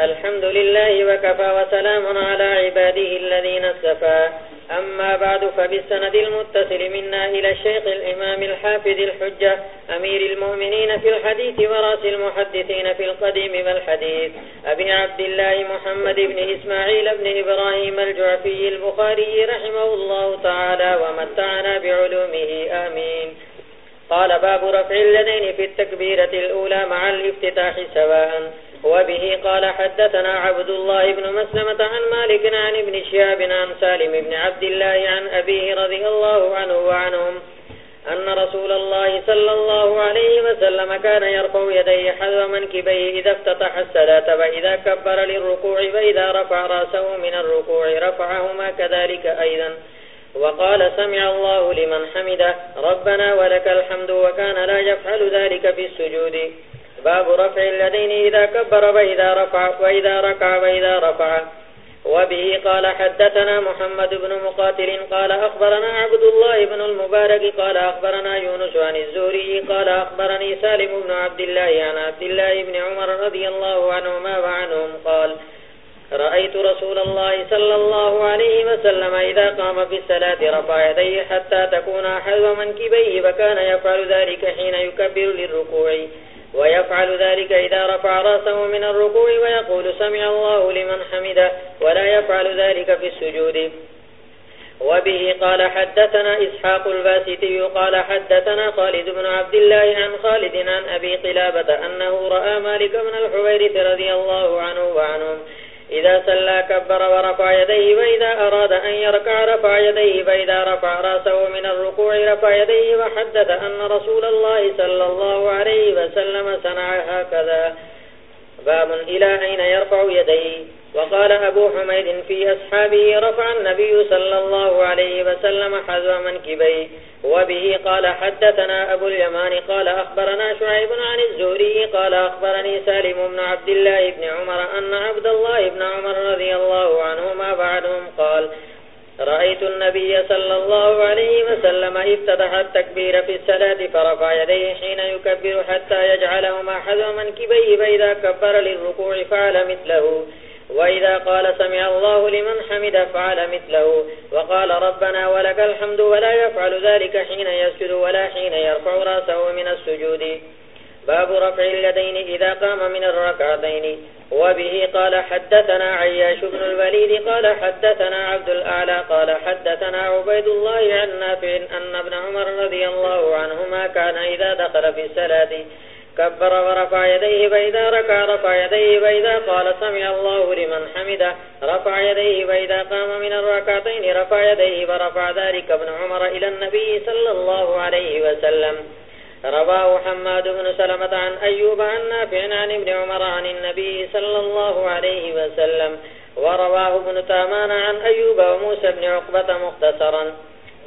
الحمد لله وكفى وسلام على عباده الذين اصطفى. أما بعد، فبالسند المتصل منا إلى الشيخ الإمام الحافظ الحجة، أمير المؤمنين في الحديث وراس المحدثين في القديم والحديث، أبي عبد الله محمد بن إسماعيل بن إبراهيم الجعفي البخاري رحمه الله تعالى ومتعنا بعلومه، آمين. قال باب رفع اليدين في التكبيرة الأولى مع الافتتاح، سواء وبه قال حدثنا عبد الله بن مسلمة عن مالك عن ابن شياب عن سالم بن عبد الله عن أبيه رضي الله عنه وعنهم أن رسول الله صلى الله عليه وسلم كان يرفع يديه حذو منكبيه إذا افتتح السلاة وإذا كبر للركوع وإذا رفع راسه من الركوع رفعهما كذلك أيضا. وقال سمع الله لمن حمده ربنا ولك الحمد وكان لا يفعل ذلك في السجود. باب رفع الذين إذا كبر وإذا رفع وإذا ركع وإذا رفع. وبه قال حدثنا محمد بن مقاتل قال أخبرنا عبد الله بن المبارك قال أخبرنا يونس عن الزوري قال أخبرني سالم بن عبد الله عن عبد الله بن عمر رضي الله عنهما وعنهم قال رأيت رسول الله صلى الله عليه وسلم إذا قام في السلاة رفع يديه حتى تكون حذو منكبيه وكان يفعل ذلك حين يكبر للركوع. ويفعل ذلك إذا رفع رأسه من الركوع ويقول سمع الله لمن حمده ولا يفعل ذلك في السجود. وبه قال حدثنا إسحاق الباسطي قال حدثنا خالد بن عبد الله عن خالد عن أبي قلابة أنه رأى مالك بن الحويرث رضي الله عنه وعنهم إذا سلى كبر ورفع يديه وإذا أراد أن يركع رفع يديه فإذا رفع راسه من الركوع رفع يديه وحدث أن رسول الله صلى الله عليه وسلم سنع هكذا. باب إلى أين يرفع يديه؟ وقال أبو حميد في أصحابه رفع النبي صلى الله عليه وسلم حذو منكبيه وبه قال حدثنا أبو اليمان قال أخبرنا شعيب عن الزهري قال أخبرني سالم بن عبد الله بن عمر أن عبد الله بن عمر رضي الله عنهما بعدهم قال، رأيت النبي صلى الله عليه وسلم افتتح التكبير في السلاة فرفع يديه حين يكبر حتى يجعلهما حذو منكبيه فإذا كبر للركوع فعل مثله. وإذا قال سمع الله لمن حمد فعل مثله وقال ربنا ولك الحمد ولا يفعل ذلك حين يسجد ولا حين يرفع راسه من السجود. باب رفع اليدين إذا قام من الركعتين. وبه قال حدثنا عياش بن الوليد قال حدثنا عبد الأعلى قال حدثنا عبيد الله عن نافع أن ابن عمر رضي الله عنهما كان إذا دخل في السلاة كبر ورفع يديه فإذا ركع، رفع يديه فإذا قال سمع الله لمن حمده. رفع يديه فإذا قام من الركعتين، رفع يديه ورفع ذلك ابن عمر إلى النبي صلى الله عليه وسلم. رواه حماد بن سلمة عن أيوب عن نافع عن ابن عمر عن النبي صلى الله عليه وسلم. ورواه ابن تامان عن أيوب وموسى بن عقبة مختصرا.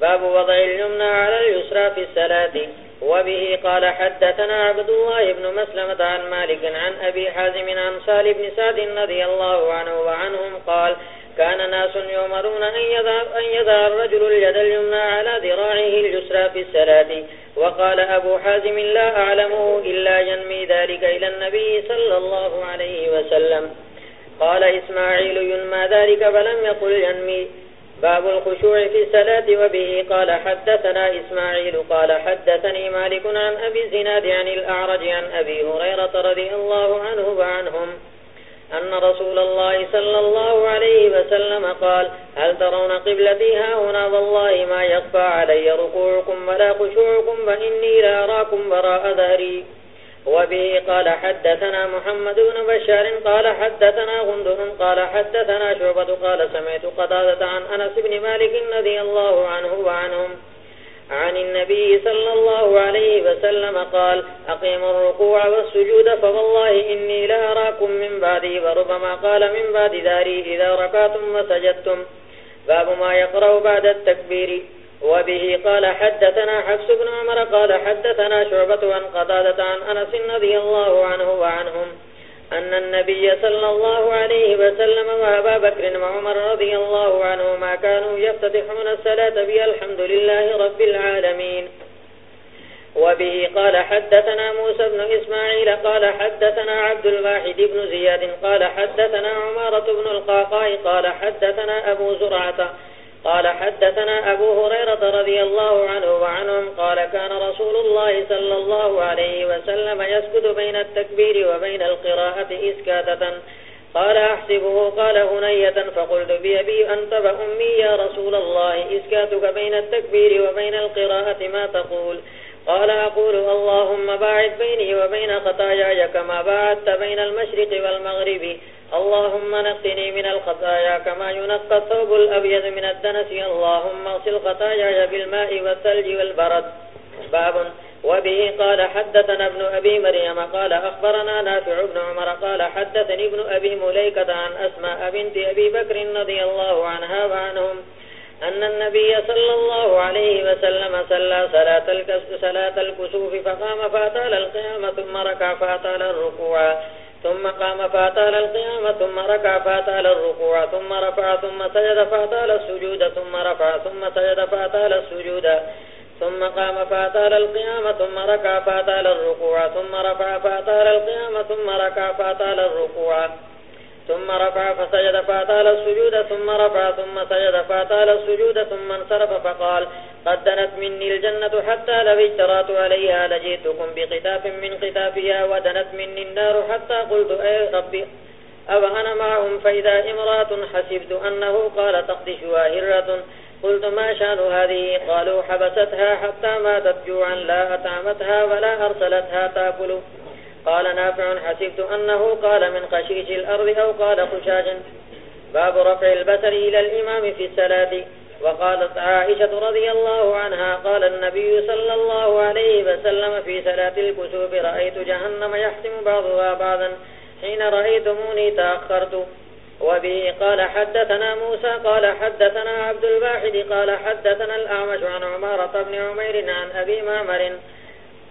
باب وضع اليمنى على اليسرى في السلاة وبه قال حدثنا عبد الله بن مسلمة عن مالك عن أبي حازم عن سال بن سعد رضي الله عنه وعنهم قال كان ناس يؤمرون أن يذا الرجل اليد اليمنى على ذراعه اليسرى في السلاة وقال أبو حازم لا أعلمه إلا ينمي ذلك إلى النبي صلى الله عليه وسلم. قال إسماعيل ينمى ذلك فلم يقل ينمي. باب الخشوع في السلاة وبه قال حدثنا إسماعيل قال حدثني مالك عن أبي زناد عن الأعرج عن أبي هريرة رضي الله عنه وعنهم أن رسول الله صلى الله عليه وسلم قال هل ترون قبلتي هنا والله ما يخفى علي ركوعكم ولا خشوعكم فإني لا أراكم براء ذهري وبه قال حدثنا محمد بن بشار قال حدثنا غندر قال حدثنا شعبة قال سمعت قدادة عن أنس بن مالك نذي الله عنه وعنهم عن النبي صلى الله عليه وسلم قال أقيم الركوع والسجود فوالله إني لا أراكم من بعدي وربما قال من بعد داري إذا ركاتم وسجدتم باب ما يقرأ بعد التكبير وبه قال حدثنا حفص بن عمر قال حدثنا شعبة عن قدادة عن أنس نذي الله عنه وعنهم أن النبي صلى الله عليه وسلم وأبا بكر وعمر رضي الله عنه ما كانوا يفتتحون الصلاة بي الحمد لله رب العالمين. وبه قال حدثنا موسى بن إسماعيل قال حدثنا عبد الواحد بن زياد قال حدثنا عمارة بن القاقاء قال حدثنا أبو زرعة قال حدثنا أبو هريرة رضي الله عنه وعنهم قال كان رسول الله صلى الله عليه وسلم يسكت بين التكبير وبين القراءة إسكاتة. قال أحسبه، قال هنية، فقلت بيبي أنت بأمي يا رسول الله، إسكاتك بين التكبير وبين القراءة ما تقول؟ قال أقول، اللهم باعد بيني وبين خطاياي كما باعدت بين المشرق والمغرب. اللهم نقني من الخطايا كما ينقى الثوب الأبيض من الدنس. اللهم اغسل خطاياي بالماء والثلج والبرد. باب. وبه قال حدثنا ابن أبي مريم قال أخبرنا نافع ابن عمر قال حدثني ابن أبي مليكة عن أسماء بنت أبي بكر رضي الله عنها وعنهم أن النبي صلى الله عليه وسلم صلى صلاة الكسوف فقام فاتال القيامة ثم ركع فاتال الركوع. ثم قام فاتال القيامة ثم ركع فاتال الركوع ثم رفع ثم سجد فاتال السجود ثم رفع ثم سجد فاتال السجود ثم قام فاتال القيامة ثم ركع فاتال الركوع ثم رفع فاتال القيامة ثم ركع فاتال الركوع ثم رفع فسجد فاتال السجود ثم رفع ثم سجد فاتال السجود ثم انصرف فقال قد مني الجنة حتى لو اجترات عليها لجيتكم بقتاف من قتافها ودنت مني النار حتى قلت، أي ربي أو معهم فإذا إمرات حسبت أنه قال تقدشها هرة قلت، ما شان هذه؟ قالوا، حبستها حتى ماتت جوعا، لا أتعمتها ولا أرسلتها تاكل قال، نافع، حسبت أنه قال من خشيش الأرض أو قال خشاج باب رفع البسر إلى الإمام في السلاة وقالت عائشة رضي الله عنها قال النبي صلى الله عليه وسلم في سلاة الكسوب رأيت جهنم يحسم بعضها بعضا حين رأيتموني تأخرت. وبه قال حدثنا موسى، قال حدثنا عبد الباحد قال حدثنا الأعمش عن عمارة بن عمير عن أبي مامر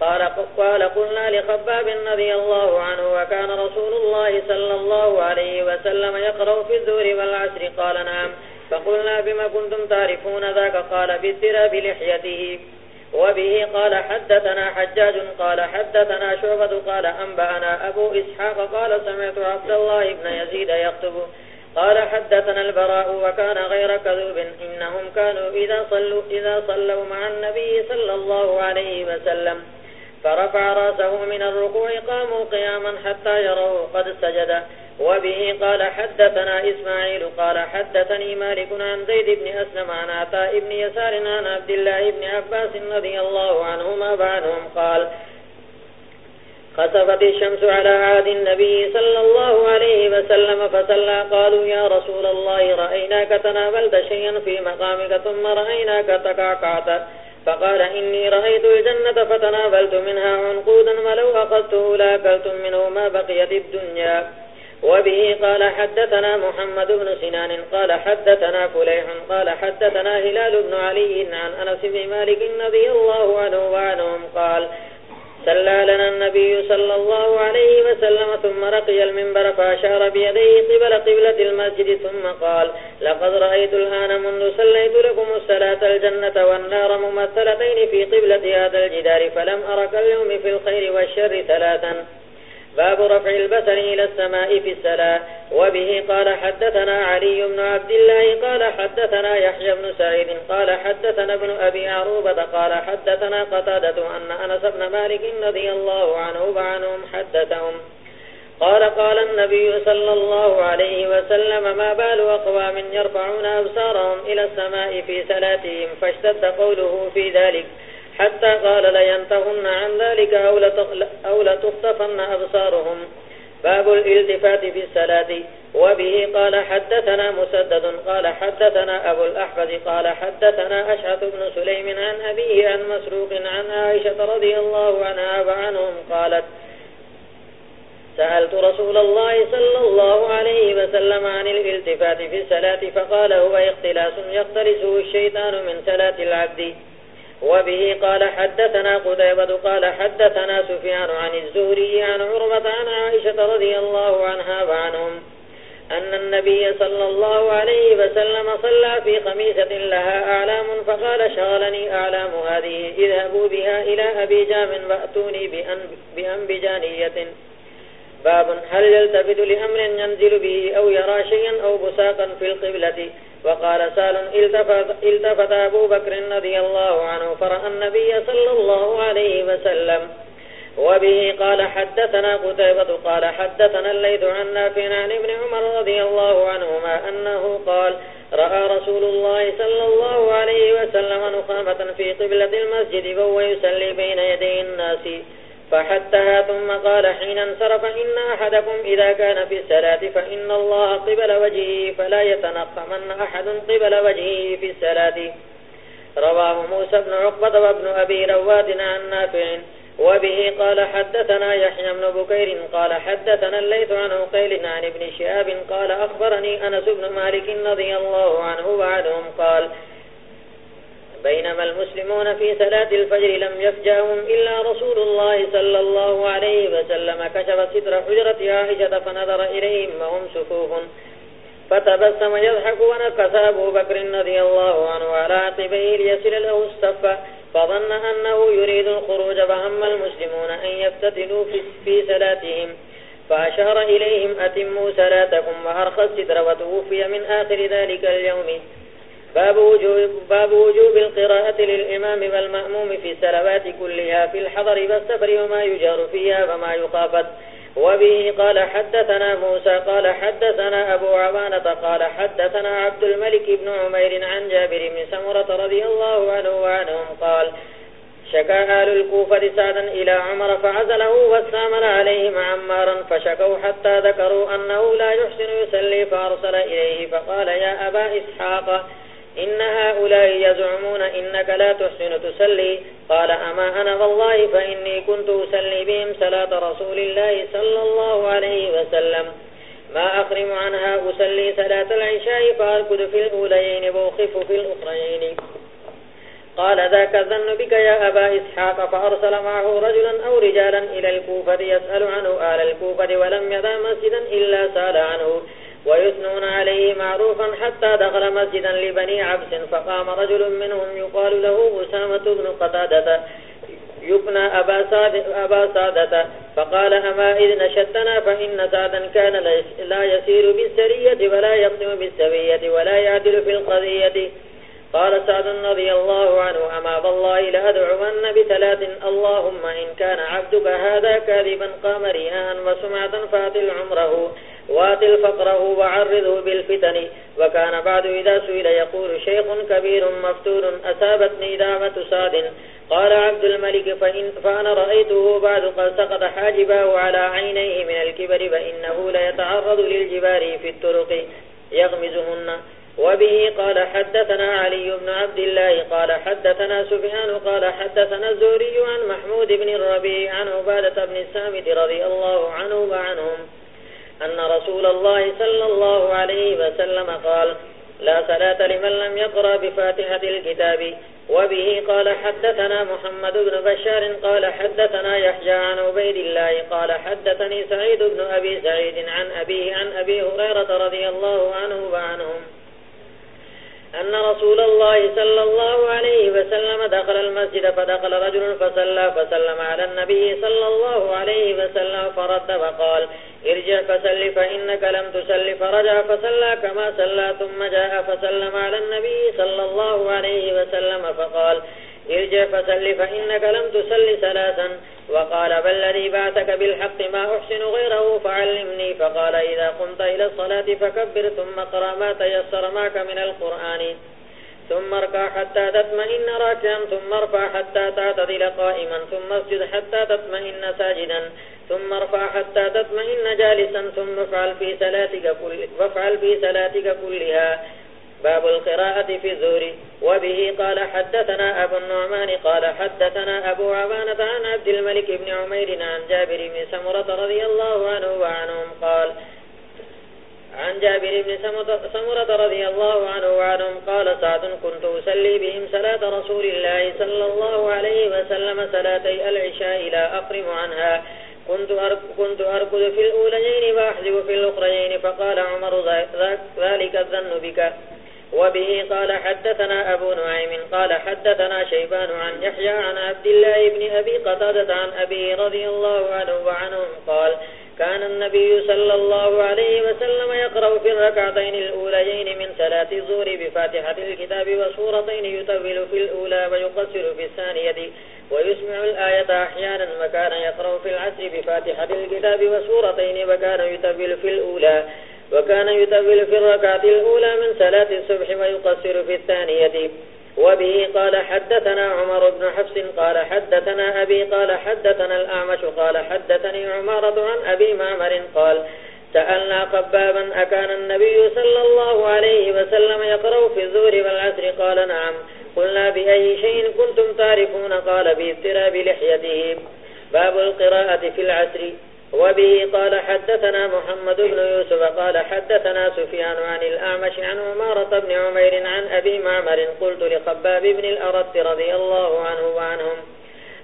قال قال قلنا لخباب رضي الله عنه وكان رسول الله صلى الله عليه وسلم يقرأ في الزور والعسر قال نعم. فقلنا بما كنتم تعرفون ذاك قال بالدرى بلحيته وبه قال حدثنا حجاج قال حدثنا شعبة قال أنبأنا أبو إسحاق قال سمعت عبد الله بن يزيد يكتب قال حدثنا البراء وكان غير كذوب إنهم كانوا إذا صلوا, إذا صلوا مع النبي صلى الله عليه وسلم فرفع راسه من الركوع قاموا قياما حتى يروا قد سجد وبه قال حدثنا إسماعيل قال حدثني مالك عن زيد بن أسلم عن عطاء بن يسار عن عبد الله بن عباس رضي الله عنهما بعدهم قال، خسفت الشمس على عاد النبي صلى الله عليه وسلم فسلى قالوا، يا رسول الله، رأيناك تنابلت شيئا في مقامك ثم رأيناك تقعقعت. فقال، إني رأيت الجنة فتنابلت منها عنقودا ولو أخذته لاكلتم منه ما بقيت الدنيا. وبه قال حدثنا محمد بن سنان قال حدثنا فليح قال حدثنا هلال بن علي عن أنس بن مالك نبي الله عنه وعنهم قال سلى لنا النبي صلى الله عليه وسلم ثم رقي المنبر فأشار بيديه قبل قبلة المسجد ثم قال لقد رأيت الآن منذ سليت لكم السلاة الجنة والنار ممثلتين في قبلة هذا الجدار فلم أرك اليوم في الخير والشر ثلاثا باب رفع البسر إلى السماء في السلاة وبه قال حدثنا علي بن عبد الله قال حدثنا يحيى بن سعيد قال حدثنا ابن أبي عروبة قال حدثنا قتادة أن أنس بن مالك رضي الله عنه وعنهم حدثهم. قال قال النبي صلى الله عليه وسلم ما بال أقوام يرفعون أبصارهم إلى السماء في سلاتهم فاشتد قوله في ذلك. حتى قال لينتهن عن ذلك أو لتخطفن أبصارهم. باب الالتفات في السلاة وبه قال حدثنا مسدد، قال حدثنا أبو الأحفظ قال حدثنا أشعث بن سليم عن أبيه عن مسروق عن عائشة رضي الله عنها وعنهم قالت سألت رسول الله صلى الله عليه وسلم عن الالتفات في السلاة فقال هو اختلاس يختلسه الشيطان من سلاة العبد. وبه قال حدثنا قديبة قال حدثنا سفيان عن الزهري عن عربة عن عائشة رضي الله عنها وعنهم أن النبي صلى الله عليه وسلم صلى في خميسة لها أعلام فقال شغلني أعلام هذه، اذهبوا بها إلى أبي جام وأتوني بأنبجانية بأن باب هل يلتفت لأمر ينزل به أو يرى شيئا أو بساقا في القبلة؟ وقال سال التفت, التفت أبو بكر رضي الله عنه فرأى النبي صلى الله عليه وسلم. وبه قال حدثنا قتيبة قال حدثنا الليث عن نافع عن ابن عمر رضي الله عنهما أنه قال رأى رسول الله صلى الله عليه وسلم نخامة في قبلة المسجد وهو يسلي بين يدي الناس. فحتها ثم قال حين انصرف إن أحدكم إذا كان في السلاة فإن الله قبل وجهه فلا يتنقمن أحد قبل وجهه في السلاة رواه موسى بن عقبة وابن أبي رواد عن نافع وبه قال حدثنا يحيى بن بكير قال حدثنا الليث عن قيل عن ابن شهاب قال أخبرني أنس بن مالك رضي الله عنه وعدهم قال بينما المسلمون في صلاة الفجر لم يفجأهم إلا رسول الله صلى الله عليه وسلم كشف ستر حجرة عائشة فنظر إليهم وهم سفوف. فتبسم يضحك ونكس أبو بكر رضي الله عنه على عقبيه ليسل له الصف. فظن أنه يريد الخروج فهم المسلمون أن يفتتلوا في صلاتهم. فأشار إليهم أتموا صلاتكم وأرخى الستر وتوفي من آخر ذلك اليوم. باب وجوب, باب وجوب القراءة للإمام والمأموم في السلوات كلها في الحضر والسفر وما يجار فيها فما يقافت. وبه قال حدثنا موسى قال حدثنا أبو عوانة قال حدثنا عبد الملك بن عمير عن جابر بن سمرة رضي الله عنه وعنهم قال شكا آل الكوفة سادا إلى عمر فعزله واستعمل عليهم عمارا فشكوا حتى ذكروا أنه لا يحسن يسلي فأرسل إليه فقال يا أبا إسحاق إن هؤلاء يزعمون إنك لا تحسن تسلي. قال، أما أنا؟ والله فإني كنت أسلي بهم صلاة رسول الله صلى الله عليه وسلم. ما أخرم عنها أسلي صلاة العشاء فأركد في الأوليين بوخف في الأخرين. قال، ذاك الظن بك يا أبا إسحاق، فأرسل معه رجلا أو رجالا إلى الكوفة يسأل عنه آل الكوفة، ولم يدى مسجدا إلا سال عنه. ويثنون عليه معروفا حتى دخل مسجدا لبني عبس فقام رجل منهم يقال له أسامة بن قتادة يبنى أبا, ساد أبا سادة فقال أما إذ نشدنا فإن سادا كان لا يسير بالسرية ولا يقسم بالسبية ولا يعدل في القضية. قال سعد رضي الله عنه أما بالله لأدعون بثلاث اللهم إن كان عبدك هذا كاذبا قام رياء وسمعة فاتل عمره. واتل فقره وعرضه بالفتن. وكان بعد إذا سئل يقول شيخ كبير مفتون أسابتني دعمة ساد قال عبد الملك فإن فأنا رأيته بعد قد سقط حاجبه على عينيه من الكبر فإنه ليتعرض للجبار في الطرق يغمزهن. وبه قال حدثنا علي بن عبد الله قال حدثنا سفيان قال حدثنا الزوري عن محمود بن الربيع عن عبادة بن السامد رضي الله عنه وعنهم. أن رسول الله صلى الله عليه وسلم قال، لا صلاة لمن لم يقرأ بفاتحة الكتاب. وبه قال، حدثنا محمد بن بشار قال، حدثنا يحجى عن عبيد الله قال، حدثني سعيد بن أبي سعيد عن أبيه عن أبي هريرة رضي الله عنه وعنهم. أن رسول الله صلى الله عليه وسلم دخل المسجد فدخل رجل فسلى فسلم على النبي صلى الله عليه وسلم فرد وقال ارجع فسل فإنك لم تسل فرجع فسلى كما سلى ثم جاء فسلم على النبي صلى الله عليه وسلم فقال ارجع فسل فإنك لم تسل ثلاثا وقال بل الذي بعثك بالحق ما أحسن غيره فعلمني. فقال إذا قمت إلى الصلاة فكبر، ثم قرأ ما تيسر معك من القرآن. ثم اركع حتى تطمئن راكعا، ثم ارفع حتى تعتدل قائما، ثم اسجد حتى تطمئن ساجدا، ثم ارفع حتى تطمئن جالسا، ثم افعل في صلاتك كل وافعل في صلاتك كلها. باب القراءة في الزور وبه قال حدثنا أبو النعمان قال حدثنا أبو عبانة عن عبد الملك بن عمير عن جابر بن سمرة رضي الله عنه وعنهم قال عن جابر بن سمرة رضي الله عنه وعنهم قال سعد كنت أسلي بهم صلاة رسول الله صلى الله عليه وسلم صلاتي العشاء لا أقرم عنها. كنت أركض في الأوليين وأحذب في الأخرين فقال عمر ذلك الظن بك. وبه قال حدثنا أبو نعيم قال حدثنا شيبان عن يحيى عن عبد الله بن أبي قتادة عن أبي رضي الله عنه وعنهم قال، كان النبي صلى الله عليه وسلم يقرأ في الركعتين الأوليين من صلاة الظهر بفاتحة الكتاب وسورتين يطول في الأولى ويقصر في الثانية ويسمع الآية أحيانا وكان يقرأ في العسر بفاتحة الكتاب وسورتين وكان يطول في الأولى وكان يطول في الركعة الأولى من صلاة الصبح ويقصر في الثانية. وبه قال حدثنا عمر بن حفص قال حدثنا أبي قال حدثنا الأعمش قال حدثني عمارة عن أبي معمر قال سألنا قبابا أكان النبي صلى الله عليه وسلم يقرأ في الزور والعسر قال نعم. قلنا بأي شيء كنتم تعرفون؟ قال باضطراب لحيته. باب القراءة في العسر وبه قال حدثنا محمد بن يوسف قال حدثنا سفيان عن الأعمش عن عمارة بن عمير عن أبي معمر قلت لخباب بن الأرد رضي الله عنه وعنهم،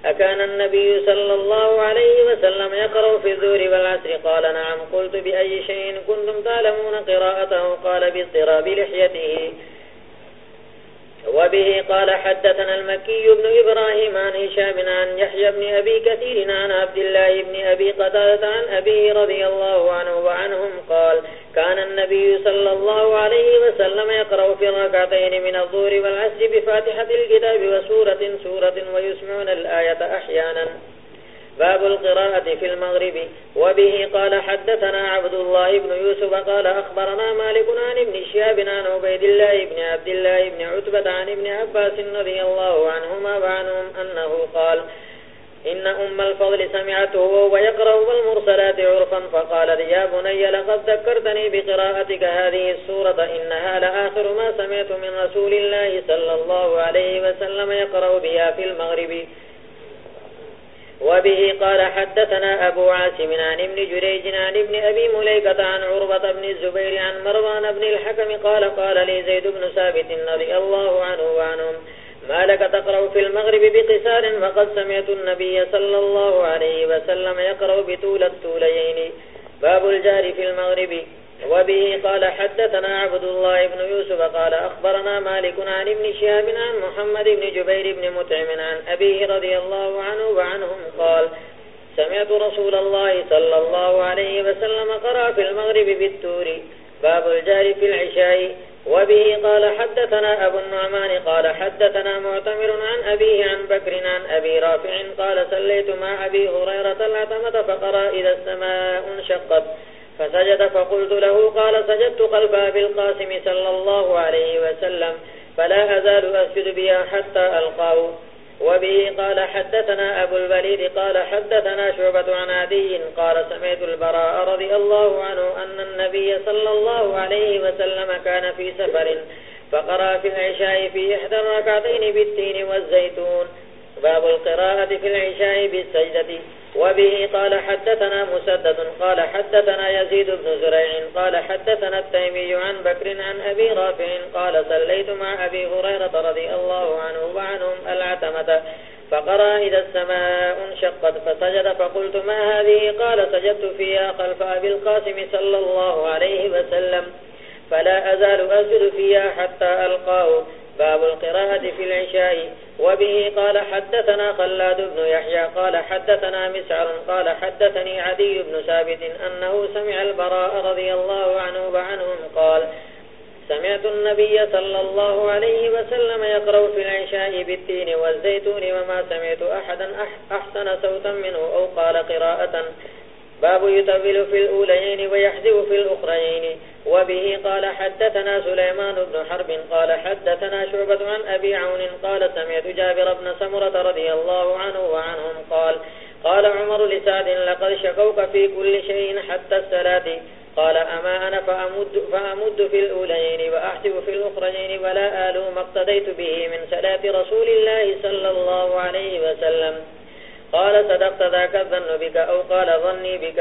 أكان النبي صلى الله عليه وسلم يقرأ في الذور والعسر قال نعم، قلت بأي شيء كنتم تعلمون قراءته؟ قال باضطراب لحيته وبه قال حدثنا المكي بن إبراهيم عن هشام عن يحيى بن أبي كثير عن عبد الله بن أبي قتادة عن أبيه رضي الله عنه وعنهم قال، كان النبي صلى الله عليه وسلم يقرأ في الركعتين من الظهر والعسر بفاتحة الكتاب وسورة، سورة ويسمعون الآية أحيانا. باب القراءة في المغرب. وبه قال حدثنا عبد الله بن يوسف قال أخبرنا مالك عن ابن شياب عن عبيد الله بن عبد الله بن عتبة عن ابن عباس رضي الله عنهما وعنهم أنه قال إن أم الفضل سمعته ويقرأ والمرسلات عرفا فقال يا بني، لقد ذكرتني بقراءتك هذه السورة، إنها لآخر ما سمعت من رسول الله صلى الله عليه وسلم يقرأ بها في المغرب. وبه قال حدثنا أبو عاسم عن ابن جريج عن ابن أبي مليكة عن عربة بن الزبير عن مروان بن الحكم قال قال لي زيد بن ثابت رضي الله عنه وعنهم، ما لك تقرأ في المغرب بقسار وقد سمعت النبي صلى الله عليه وسلم يقرأ بطول التوليين باب الجار في المغرب. وبه قال حدثنا عبد الله بن يوسف قال أخبرنا مالك عن ابن شهاب عن محمد بن جبير بن متعم عن أبيه رضي الله عنه وعنهم قال، سمعت رسول الله صلى الله عليه وسلم قرأ في المغرب بالتور، باب الجار في العشاء، وبه قال حدثنا أبو النعمان قال حدثنا معتمر عن أبيه عن بكر عن أبي رافع قال سليت مع أبي هريرة العتمة فقرأ إذا السماء انشقت. فسجد فقلت له قال سجدت خلف أبي القاسم صلى الله عليه وسلم فلا أزال أسجد بها حتى ألقاه. وبه قال حدثنا أبو البليد قال حدثنا شعبة عن عدي قال سمعت البراء رضي الله عنه أن النبي صلى الله عليه وسلم كان في سفر فقرأ في العشاء في إحدى الركعتين بالتين والزيتون. باب القراءة في العشاء بالسجدة. وبه قال حدثنا مسدد قال حدثنا يزيد بن زريع قال حدثنا التيمي عن بكر عن أبي رافع قال صليت مع أبي هريرة رضي الله عنه وعنهم العتمة. فقرأ إذا السماء انشقت فسجد فقلت ما هذه؟ قال سجدت فيها خلف أبي القاسم صلى الله عليه وسلم. فلا أزال أسجد فيها حتى ألقاه. باب القراءة في العشاء. وبه قال حدثنا خلاد بن يحيى، قال حدثنا مسعر، قال حدثني عدي بن ثابت أنه سمع البراء رضي الله عنه وعنهم قال سمعت النبي صلى الله عليه وسلم يقرأ في العشاء بالتين والزيتون وما سمعت أحدا أحسن صوتا منه، أو قال قراءة. باب يطول في الأوليين ويحذف في الأخرين. وبه قال حدثنا سليمان بن حرب قال حدثنا شعبة عن أبي عون قال سمعت جابر بن سمرة رضي الله عنه وعنهم قال قال عمر لسعد لقد شكوك في كل شيء حتى السلاة قال أما أنا فأمد, فأمد في الأولين وأحسب في الأخرين ولا آلو ما اقتديت به من سلاة رسول الله صلى الله عليه وسلم. قال صدقت ذاك الظن بك أو قال ظني بك.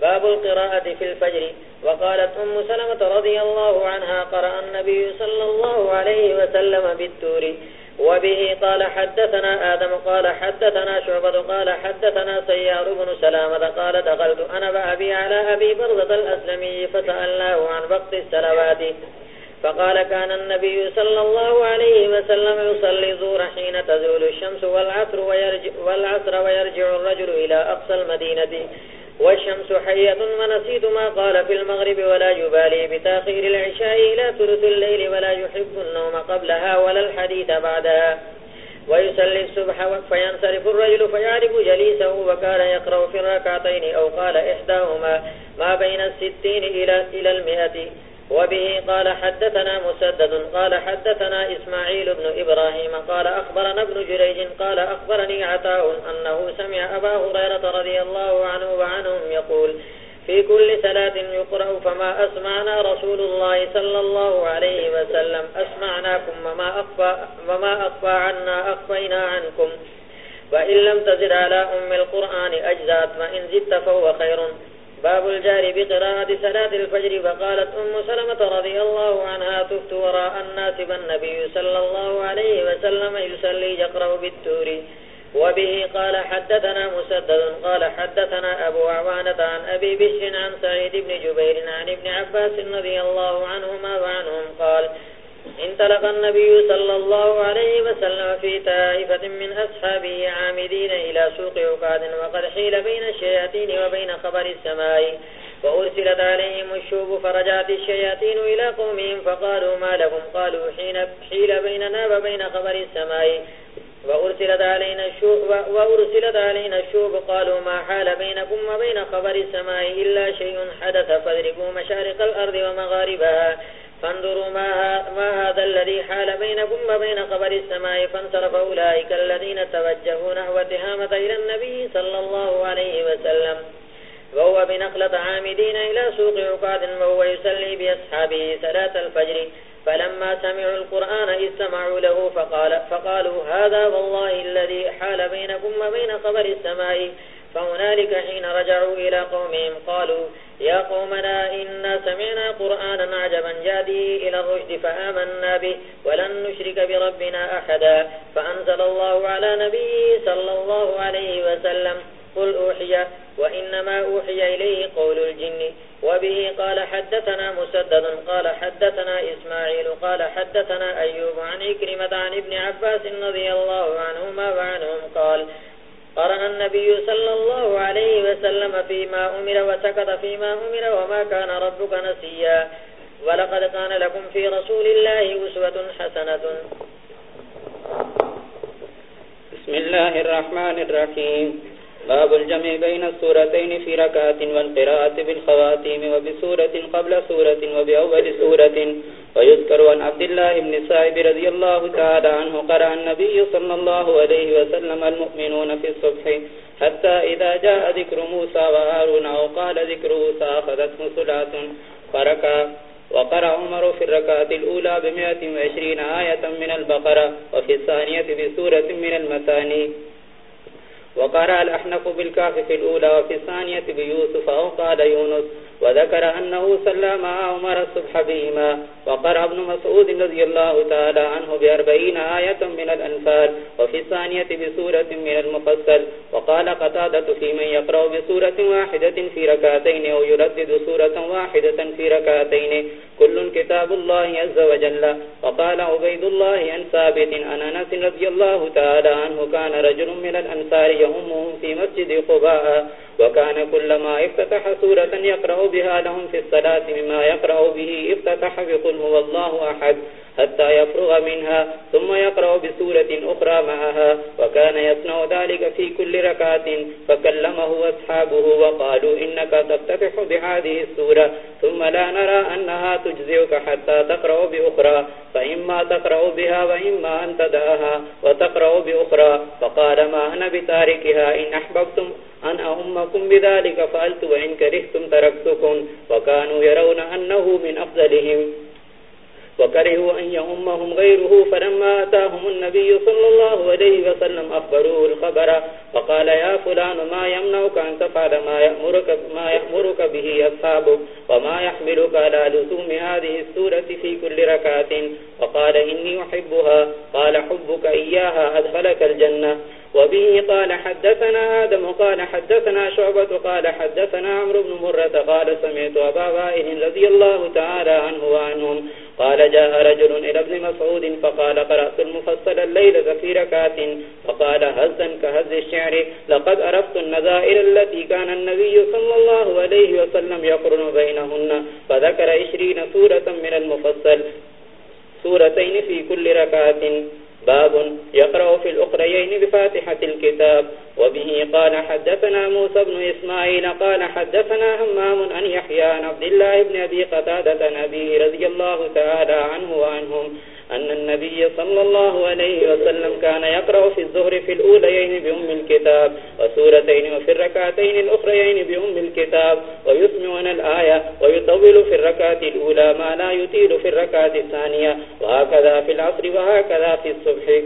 باب القراءة في الفجر. وقالت أم سلمة رضي الله عنها قرأ النبي صلى الله عليه وسلم بالتور وبه قال حدثنا آدم، قال حدثنا شعبة، قال حدثنا سيار بن سلامة، قال دخلت أنا بأبي على أبي برزة الأسلمي فسألناه عن وقت السلوات فقال كان النبي صلى الله عليه وسلم يصلي زور حين تزول الشمس والعصر ويرجع, والعصر ويرجع الرجل إلى أقصى المدينة. والشمس حية ونسيت ما قال في المغرب ولا يبالي بتاخير العشاء إلى ثلث الليل ولا يحب النوم قبلها ولا الحديث بعدها. ويسلي الصبح فينصرف الرجل فيعرف جليسه وكان يقرأ في الركعتين أو قال إحداهما ما بين الستين إلى, إلى المئة. وبه قال حدثنا مسدد قال حدثنا إسماعيل بن إبراهيم قال أخبرنا ابن جريج قال أخبرني عطاء أنه سمع أبا هريرة رضي الله عنه وعنهم يقول في كل سلاة يقرأ فما أسمعنا رسول الله صلى الله عليه وسلم أسمعناكم وما أخفى, وما أخفى عنا أخفينا عنكم. وإن لم تزد على أم القرآن أجزات وإن زدت فهو خير. باب الجار بقراءة صلاة الفجر فقالت أم سلمة رضي الله عنها تفت وراء الناس بالنبي صلى الله عليه وسلم يسلي يقرأ بالتور وبه قال حدثنا مسدد، قال حدثنا أبو عوانة عن أبي بشر عن سعيد بن جبير عن ابن عباس رضي الله عنهما وعنهم قال انطلق النبي صلى الله عليه وسلم في تائفة من أصحابه عامدين إلى سوق عقاد وقد حيل بين الشياطين وبين خبر السماء وأرسلت عليهم الشوب فرجعت الشياطين إلى قومهم فقالوا ما لهم؟ قالوا حين حيل بيننا وبين خبر السماء. وأرسلت علينا الشوب, وأرسلت علينا الشوب قالوا ما حال بينكم وبين خبر السماء إلا شيء حدث فاذربوا مشارق الأرض ومغاربها فانظروا ما, الذي حال بينكم وبين قبر السماء فانصرف أولئك الذين توجهوا نحو تهامة إلى النبي صلى الله عليه وسلم. وهو بنقلة عامدين إلى سوق عقاد وهو يسلي بأصحابه صلاة الفجر. فلما سمعوا القرآن استمعوا له فقال فقالوا هذا والله الذي حال بينكم وبين قبر السماء فهنالك حين رجعوا إلى قومهم قالوا، يا قومنا إنا سمعنا قرآنا عجبا جادي إلى الرشد فآمنا به ولن نشرك بربنا أحدا، فأنزل الله على نبيه صلى الله عليه وسلم، قل أوحي، وإنما أوحي إليه قول الجن، وبه قال حدثنا مسدد، قال حدثنا إسماعيل، قال حدثنا أيوب عن إكرمة عن ابن عباس رضي الله عنهما وعنهم قال قرن النبي صلى الله عليه وسلم فيما أمر وسكت فيما أمر وما كان ربك نسيا. ولقد كان لكم في رسول الله أسوة حسنة. بسم الله الرحمن الرحيم. باب الجمع بين السورتين في ركعة والقراءة بالخواتيم وبسورة قبل سورة وبأول سورة ويذكر عن عبد الله بن سائب رضي الله تعالى عنه قرأ النبي صلى الله عليه وسلم المؤمنون في الصبح حتى إذا جاء ذكر موسى وآرون أو قال ذكر موسى أخذته صلاة فركا وقرأ عمر في الركعة الأولى بمئة وعشرين آية من البقرة وفي الثانية بسورة من المثاني وقرأ الأحنف بالكاف في الأولى وفي الثانية بيوسف أو قال يونس. وذكر أنه صلى مع عمر الصبح بهما، وقرأ ابن مسعود رضي الله تعالى عنه بأربعين آية من الأنفال، وفي الثانية بسورة من المفصل، وقال قتادة في من يقرأ بسورة واحدة في ركاتين أو يردد سورة واحدة في ركاتين كل كتاب الله عز وجل. وقال عبيد الله عن ثابت عن أنس رضي الله تعالى عنه، كان رجل من الأنصار يهمهم في مسجد قباء، وكان كلما افتتح سورة يقرأ بها لهم في الصلاة مما يقرأ به افتتح بقل هو الله أحد حتى يفرغ منها، ثم يقرأ بسورة أخرى معها، وكان يصنع ذلك في كل ركعة، فكلمه أصحابه وقالوا إنك تفتتح بهذه السورة، ثم لا نرى أنها تجزئك حتى تقرأ بأخرى، فإما تقرأ بها وإما أن تدعها، وتقرأ بأخرى، فقال ما أنا بتاركها، إن أحببتم أن أهمكم بذلك فألت وإن كرهتم تركتم تركتكم وكانوا يرون أنه من أفضلهم. وكرهوا أن يهمهم غيره فلما أتاهم النبي صلى الله عليه وسلم أخبروه الخبر فقال يا فلان ما يمنعك أن تفعل ما يأمرك, ما يأمرك به أصحابك وما يحملك على لزوم هذه السورة في كل ركعة فقال إني أحبها قال حبك إياها أدخلك الجنة وبه قال حدثنا آدم قال حدثنا شعبة قال حدثنا عمرو بن مرة قال سمعت أبا وائل رضي الله تعالى عنه وعنهم قال جاء رجل إلى ابن مسعود فقال قرأت المفصل الليلة في ركات فقال هزا كهز الشعر، لقد أرفت النذائر التي كان النبي صلى الله عليه وسلم يقرن بينهن، فذكر عشرين سورة من المفصل، سورتين في كل ركات باب يقرأ في الأخريين بفاتحة الكتاب، وبه قال حدثنا موسى بن إسماعيل قال حدثنا همام أن يحيى عن عبد الله بن أبي قتادة نبي رضي الله تعالى عنه وعنهم أن النبي صلى الله عليه وسلم كان يقرأ في الظهر في الأوليين بأم الكتاب وسورتين وفي الركعتين الأخريين بأم الكتاب ويسمعون الآية ويطول في الركعة الأولى ما لا يطيل في الركعة الثانية وهكذا في العصر وهكذا في الصبح.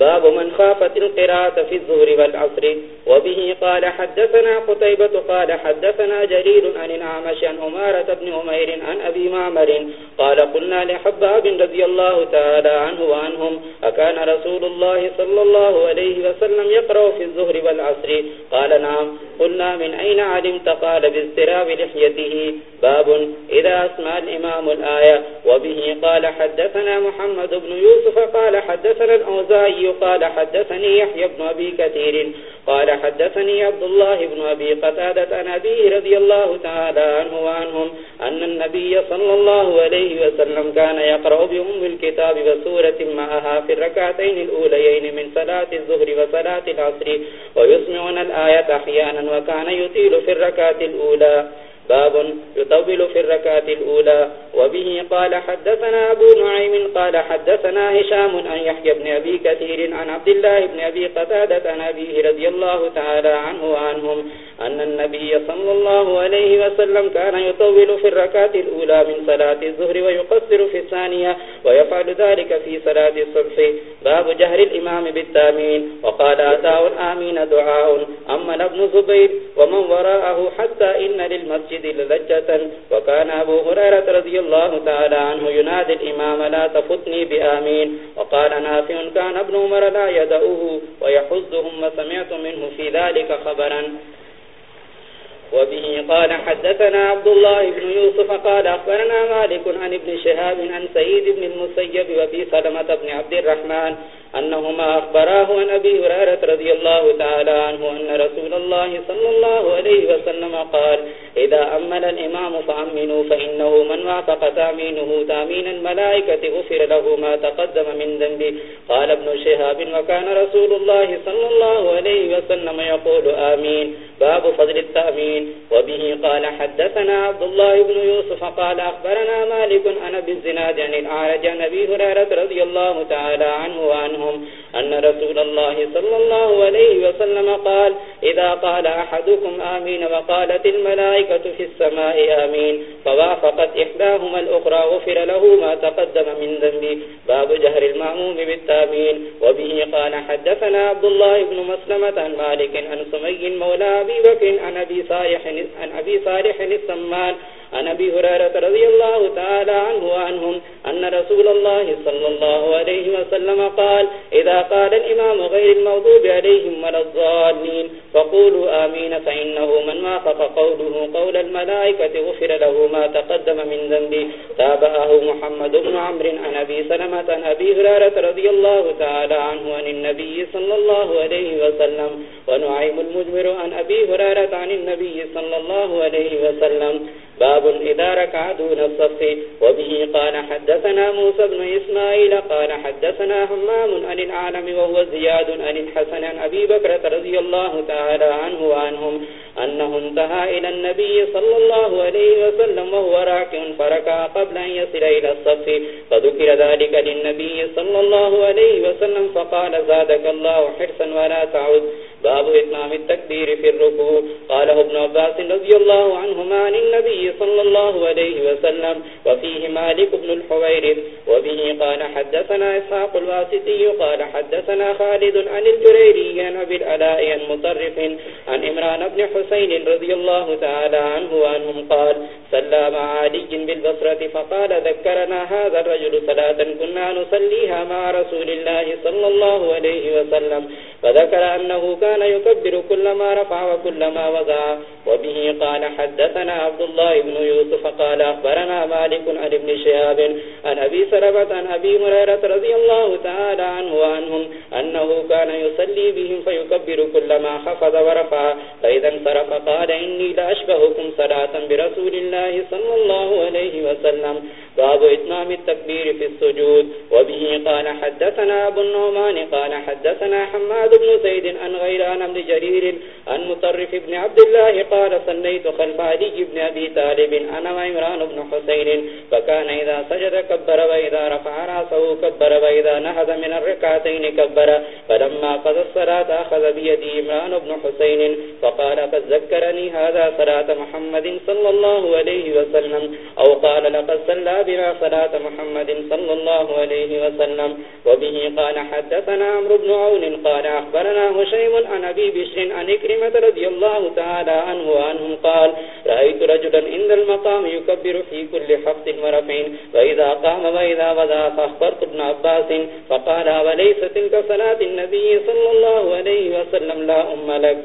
باب من خافت القراءة في الظهر والعصر، وبه قال حدثنا قتيبة قال حدثنا جليل عن العمش عن أمارة بن أمير عن أبي معمر قال قلنا لحباب رضي الله تعالى عنه وعنهم، أكان رسول الله صلى الله عليه وسلم يقرأ في الظهر والعصر؟ قال نعم. قلنا من أين علمت؟ قال باستراب لحيته. باب إذا أسمع الإمام الآية. وبه قال حدثنا محمد بن يوسف قال حدثنا الأوزائي قال حدثني يحيى بن أبي كثير قال حدثني عبد الله بن أبي قتادة عن أبيه رضي الله تعالى عنه وعنهم أن النبي صلى الله عليه وسلم كان يقرأ بأم الكتاب وسورة معها في الركعتين الأوليين من صلاة الظهر وصلاة العصر ويسمعون الآية أحيانا وكان يطيل في الركعة الأولى باب يطول في الركعة الأولى، وبه قال حدثنا أبو نعيم قال حدثنا هشام أن يحيى بن أبي كثير عن عبد الله بن أبي قتادة عن أبيه رضي الله تعالى عنه وعنهم أن النبي صلى الله عليه وسلم كان يطول في الركعة الأولى من صلاة الظهر ويقصر في الثانية ويفعل ذلك في صلاة الصبح. باب جهر الإمام بالتامين، وقال أتاه الآمين دعاء، أما ابن زبير ومن وراءه حتى إن للمسجد المسجد للجة وكان أبو هريرة رضي الله تعالى عنه ينادي الإمام لا تفتني بآمين وقال نافع كان ابن عمر لا يدعوه ويحزهم وسمعت منه في ذلك خبرا. وبه قال حدثنا عبد الله بن يوسف قال أخبرنا مالك عن ابن شهاب عن سيد بن المسيب وفي سلمة بن عبد الرحمن أنهما أخبراه عن أبي هريرة رضي الله تعالى عنه أن رسول الله صلى الله عليه وسلم قال، إذا أمن الإمام فأمنوا، فإنه من وافق تامينه تامين الملائكة غفر له ما تقدم من ذنبه. قال ابن شهاب، وكان رسول الله صلى الله عليه وسلم يقول آمين. باب فضل التأمين. العالمين. وبه قال حدثنا عبد الله بن يوسف قال أخبرنا مالك أنا بالزناد عن الأعرج عن أبي هريرة رضي الله تعالى عنه وعنهم أن رسول الله صلى الله عليه وسلم قال، إذا قال أحدكم آمين وقالت الملائكة في السماء آمين، فوافقت إحداهما الأخرى غفر له ما تقدم من ذنبه. باب جهر المعموم بالتامين وبه قال، حدثنا عبد الله بن مسلمة عن مالك عن سمي مولى أبي بكر عن أبي صالح عن أبي صالح السمان عن أبي هريرة رضي الله تعالى عنه وعنهم أن رسول الله صلى الله عليه وسلم قال، إذا قال الإمام غير الموضوب عليهم ولا الظالين فقولوا آمين، فإنه من وافق قوله قول الملائكة غفر له ما تقدم من ذنبه. تابعه محمد بن عمر عن أبي سلمة عن أبي هريرة رضي الله تعالى عنه عن النبي صلى الله عليه وسلم. ونعيم المجمر عن أبي هريرة عن النبي صلى الله عليه وسلم. باب باب إذا ركع دون الصف وبه قال حدثنا موسى بن إسماعيل قال حدثنا همام عن العالم وهو زياد عن الحسن عن أبي بكرة رضي الله تعالى عنه وعنهم أنه انتهى إلى النبي صلى الله عليه وسلم وهو راكع فركع قبل أن يصل إلى الصف. فذكر ذلك للنبي صلى الله عليه وسلم فقال زادك الله حرصا ولا تعود باب اتمام التكبير في الركوع. قاله ابن عباس رضي الله عنهما عن النبي صلى صلى الله عليه وسلم وفيه مالك بن الحويرث وبه قال حدثنا إسحاق الواسطي قال حدثنا خالد عن الجريري عن أبي الألاء عن مطرف عن إمران بن حسين رضي الله تعالى عنه وعنهم قال صلى مع علي بالبصرة فقال ذكرنا هذا الرجل صلاة كنا نصليها مع رسول الله صلى الله عليه وسلم فذكر أنه كان يكبر كل ما رفع وكل ما وضع وبه قال حدثنا عبد الله بن يوسف قال أخبرنا مالك عن ابن شهاب عن أبي سلمة عن أبي مريرة رضي الله تعالى عنه وعنهم أنه كان يصلي بهم فيكبر كل ما خفض ورفع. فإذا انصرف قال إني لأشبهكم صلاة برسول الله صلى الله عليه وسلم. باب إتمام التكبير في السجود. وبه قال حدثنا أبو النعمان قال حدثنا حماد بن زيد عن غيران بن جرير عن مطرف بن عبد الله قال صليت خلف علي بن أبي طالب أنا وعمران بن حسين. فكان إذا سجد كبر وإذا رفع راسه كبر وإذا نهض من الركعتين كبر فلما قضى الصلاة أخذ بيدي عمران بن حسين فقال قد ذكرني هذا صلاة محمد صلى الله عليه وسلم أو قال لقد صلى بنا صلاة محمد صلى الله عليه وسلم وبه قال حدثنا عمرو بن عون قال أخبرنا هشيم عن أبي بشر عن إكرمة رضي الله تعالى عنه وعنهم قال، رأيت رجلا عند المقام يكبر في كل حفظ ورفين وإذا قام وإذا وضع فأخبرت ابن عباس فقال وليس تلك صلاة النبي صلى الله عليه وسلم لا أم لك؟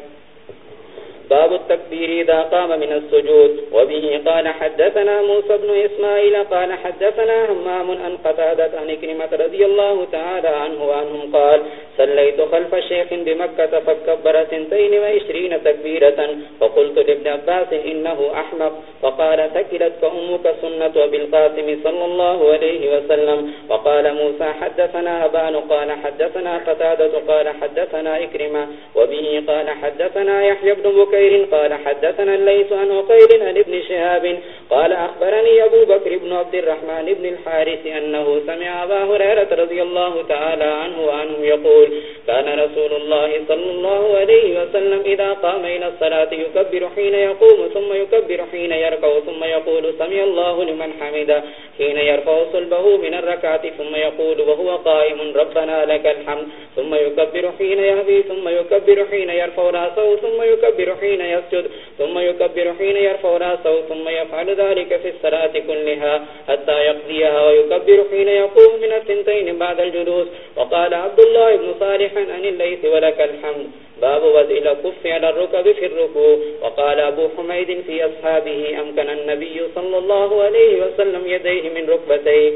باب التكبير إذا قام من السجود، وبه قال حدثنا موسى بن إسماعيل قال حدثنا همام أن قتادت عن كلمة رضي الله تعالى عنه وعنهم قال صليت خلف الشيخ بمكة فكبر سنتين وعشرين تكبيرة. فقلت لابن عباس إنه أحمق. فقال تكلت فأمك سنة بالقاسم صلى الله عليه وسلم. وقال موسى حدثنا أبان. قال حدثنا قتادة. قال حدثنا إكرمة. وبه قال حدثنا يحيى بن بكير. قال حدثنا الليس عن عقيل عن ابن شهاب. قال أخبرني أبو بكر بن عبد الرحمن بن الحارث أنه سمع أبا هريرة رضي الله تعالى عنه وعنه يقول يقول كان رسول الله صلى الله عليه وسلم إذا قام إلى الصلاة يكبر حين يقوم، ثم يكبر حين يركع، ثم يقول سمع الله لمن حمد حين يرفع صلبه من الركعة، ثم يقول وهو قائم ربنا لك الحمد. ثم يكبر حين يهبي ثم يكبر حين يرفع راسه ثم يكبر حين يسجد، ثم يكبر حين يرفع راسه ثم يفعل ذلك في الصلاة كلها حتى يقضيها، ويكبر حين يقوم من الثنتين بعد الجلوس. وقال عبد الله بن صالح عن الليث ولك الحمد. باب وزء الكف على الركب في الركوع. وقال أبو حميد في أصحابه، أمكن النبي صلى الله عليه وسلم يديه من ركبتيه.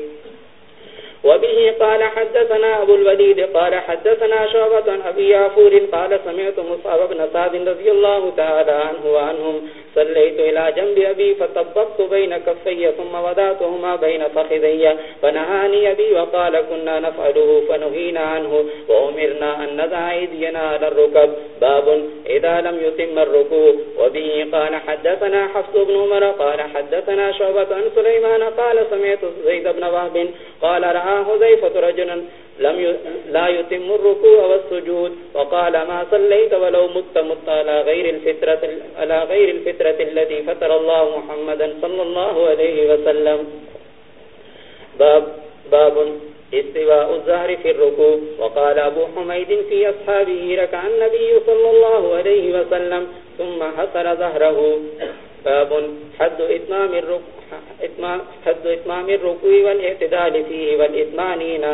وبه قال حدثنا أبو الوليد، قال حدثنا شعبة عن أبي يافور قال سمعت مصعب بن سعد رضي الله تعالى عنه وعنهم صليت إلى جنب أبي فطبقت بين كفي ثم وضعتهما بين فخذي. فنهاني أبي وقال كنا نفعله فنهينا عنه وأمرنا أن نضع أيدينا على الركب. باب إذا لم يتم الركوع. وبه قال حدثنا حفص بن عمر قال حدثنا شعبة عن سليمان قال سمعت زيد بن وهب قال رأى حذيفة رجلا لم ي... لا يتم الركوع والسجود. وقال ما صليت ولو مت مت على غير الفترة على غير الفترة التي فتر الله محمدا صلى الله عليه وسلم. باب باب استواء الزهر في الركوع. وقال أبو حميد في أصحابه ركع النبي صلى الله عليه وسلم، ثم حصل ظهره باب حد إتمام الركوع حد إتمام الركوع والاعتدال فيه والإثمانين.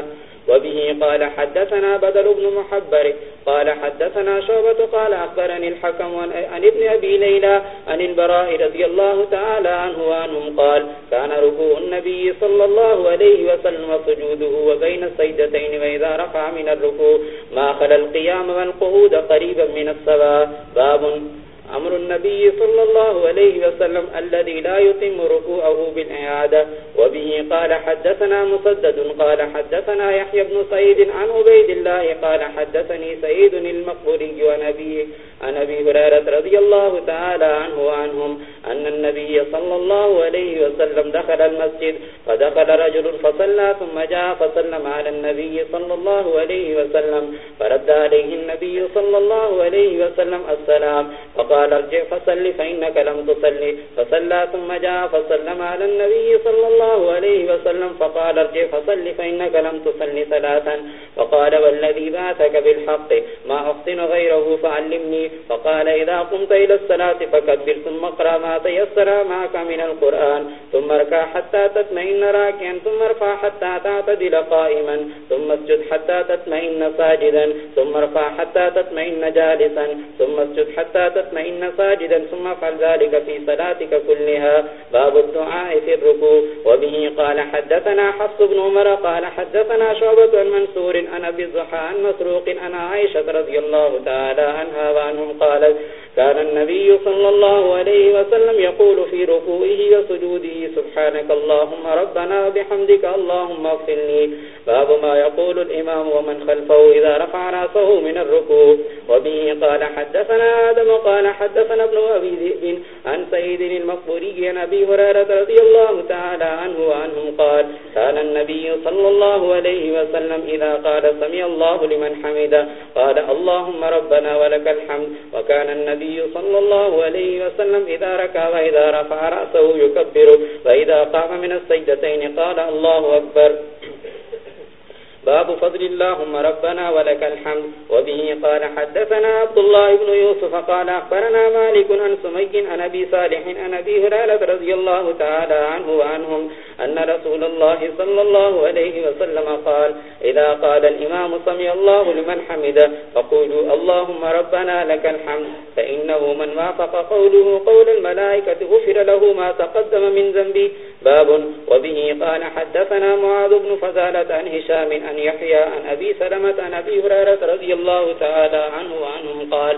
وبه قال حدثنا بدل بن محبر قال حدثنا شعبة قال أخبرني الحكم عن ابن أبي ليلى عن البراء رضي الله تعالى عنه وعنهم قال كان ركوع النبي صلى الله عليه وسلم سجوده وبين السيدتين وإذا رفع من الركوع ما خل القيام والقهود قريبا من السواء باب امر النبي صلى الله عليه وسلم الذي لا يتم ركوعه بالعيادة وبه قال حدثنا مسدد، قال حدثنا يحيى بن سعيد عن عبيد الله، قال حدثني سعيد المقبري ونبيه عن أبي هريرة رضي الله تعالى عنه النبي صلى الله عليه وسلم دخل المسجد، فدخل رجل فصلى، ثم جاء فسلم على النبي صلى الله عليه وسلم، فرد عليه النبي صلى الله عليه وسلم السلام، فقال ارجع فصل فإنك لم تصلي، فصلى، ثم جاء فسلم على النبي صلى الله عليه وسلم، فقال ارجع فصل فإنك لم تصلي ثلاثا، فقال والذي بعثك بالحق، ما أحسن غيره فعلمني، فقال إذا قمت إلى الصلاة فكبر، ثم اقرأ ما تيسر معك من القرآن، ثم اركع حتى تطمئن راكعا، ثم ارفع حتى تعتدل قائما، ثم اسجد حتى تطمئن ساجدا، ثم ارفع حتى تطمئن جالسا، ثم اسجد حتى تطمئن ساجدا، ثم افعل ذلك في صلاتك كلها. باب الدعاء في الركوع. وبه قال حدثنا حفص بن عمر، قال حدثنا شعبة عن منصور، عن أبي الزحى عن مسروق، عن عائشة رضي الله تعالى عنها، وعنهم قالت كان النبي صلى الله عليه وسلم يقول في ركوعه وسجوده، سبحانك اللهم ربنا وبحمدك اللهم اغفر لي. باب ما يقول الإمام ومن خلفه إذا رفع راسه من الركوع. وبه قال حدثنا آدم، قال حدثنا ابن أبي ذئب عن سيد المقبوري عن أبي هريرة رضي الله تعالى عنه وعنهم قال كان النبي صلى الله عليه وسلم إذا قال سمي الله لمن حمد قال اللهم ربنا ولك الحمد. وكان النبي النبي صلى الله عليه وسلم إذا ركع وإذا رفع رأسه يكبر وإذا قام من السجدتين قال الله أكبر. باب فضل اللهم ربنا ولك الحمد. وبه قال حدثنا عبد الله بن يوسف قال أخبرنا مالك عن سمي عن أبي صالح عن أبي هرالة رضي الله تعالى عنه وعنهم أن رسول الله صلى الله عليه وسلم قال إذا قال الإمام سمي الله لمن حمد فقولوا اللهم ربنا لك الحمد. فإنه من وافق قوله قول الملائكة غفر له ما تقدم من ذنبه. باب وبه قال حدثنا معاذ بن فزالة عن هشام أن يحيى عن أبي سلمة عن أبي هرارة رضي الله تعالى عنه وعنهم قال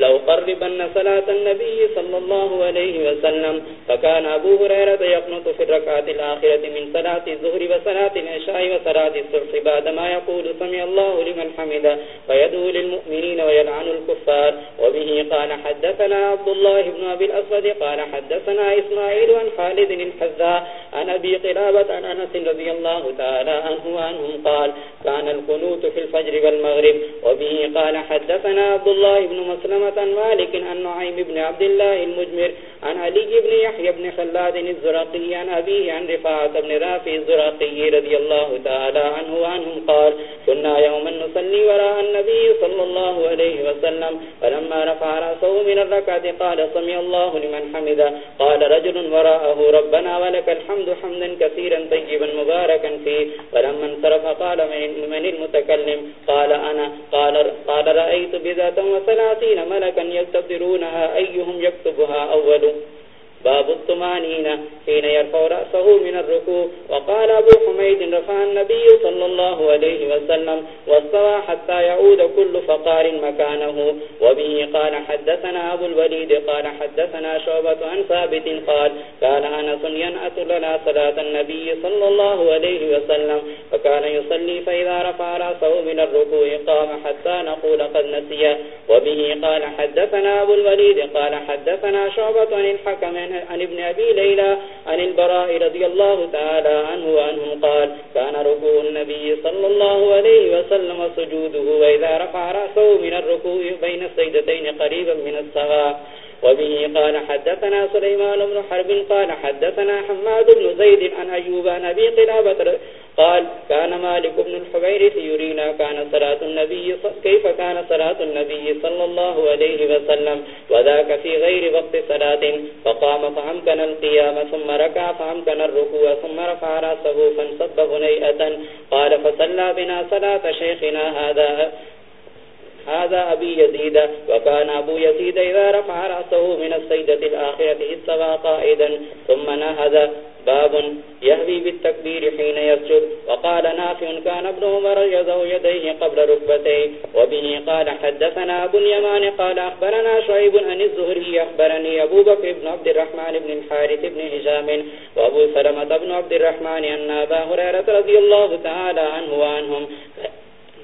لو قربن صلاة النبي صلى الله عليه وسلم، فكان أبو هريرة يقنط في الركعة الآخرة من صلاة الظهر وصلاة العشاء وصلاة الصبح بعدما يقول سمع الله لمن حمد فيدعو للمؤمنين ويلعن الكفار. وبه قال حدثنا عبد الله بن أبي الأسود قال حدثنا إسماعيل عن خالد الحذاء عن أبي قرابة عن أنس رضي الله تعالى عنه وعنهم قال كان القنوت في الفجر والمغرب وبه قال حدثنا عبد الله بن مسلم سلمة مالك عن نعيم بن عبد الله المجمر عن علي بن يحيى بن خلاد الزرقي عن أبيه عن رفاعة بن رافي الزرقي رضي الله تعالى عنه وعنهم قال كنا يوما نصلي وراء النبي صلى الله عليه وسلم فلما رفع رأسه من الركعة قال سمي الله لمن حمد قال رجل وراءه ربنا ولك الحمد حمدا كثيرا طيبا مباركا فيه. فلما انصرف قال من المتكلم؟ قال أنا. قال, قال رأيت بذات وثلاثين ملكا يستطرونها أيهم يكتبها أول؟ باب الثمانين حين يرفع رأسه من الركوع وقال أبو حميد رفع النبي صلى الله عليه وسلم، واستوى حتى يعود كل فقار مكانه وبه قال حدثنا أبو الوليد قال حدثنا شعبة عن ثابت قال، كان أنس ينأت لنا صلاة النبي صلى الله عليه وسلم فكان يصلي فإذا رفع رأسه من الركوع قام حتى نقول قد نسي. وبه قال حدثنا أبو الوليد قال حدثنا شعبة عن الحكم عن ابن أبي ليلى عن البراء رضي الله تعالى عنه وعنه قال، كان ركوع النبي صلى الله عليه وسلم سجوده، وإذا رفع رأسه من الركوع بين السيدتين قريبا من الصغاء وبه قال، حدثنا سليمان بن حرب قال، حدثنا حماد بن زيد عن أيوب نبي قلابة قال، كان مالك بن الحبير يرينا كان صلاة النبي كيف كان صلاة النبي صلى الله عليه وسلم، وذاك في غير وقت صلاة، فقام فأمكن القيام، ثم ركع فأمكن الركوع، ثم رفع رأسه فانصب هنيئة قال، فصلى بنا صلاة شيخنا هذا هذا أبي يزيد، وكان أبو يزيد إذا رفع رأسه من السيدة الآخرة استوى قائدا، ثم نهذا باب يهوي بالتكبير حين يسجد. وقال نافع، كان ابن عمر يضع يديه قبل ركبتيه. وبه قال، حدثنا أبو اليمان، قال أخبرنا شعيب أن الزهري، أخبرني أبو بكر بن عبد الرحمن بن الحارث بن هجام وأبو سلمة بن عبد الرحمن أن أبا هريرة رضي الله تعالى عنه وعنهم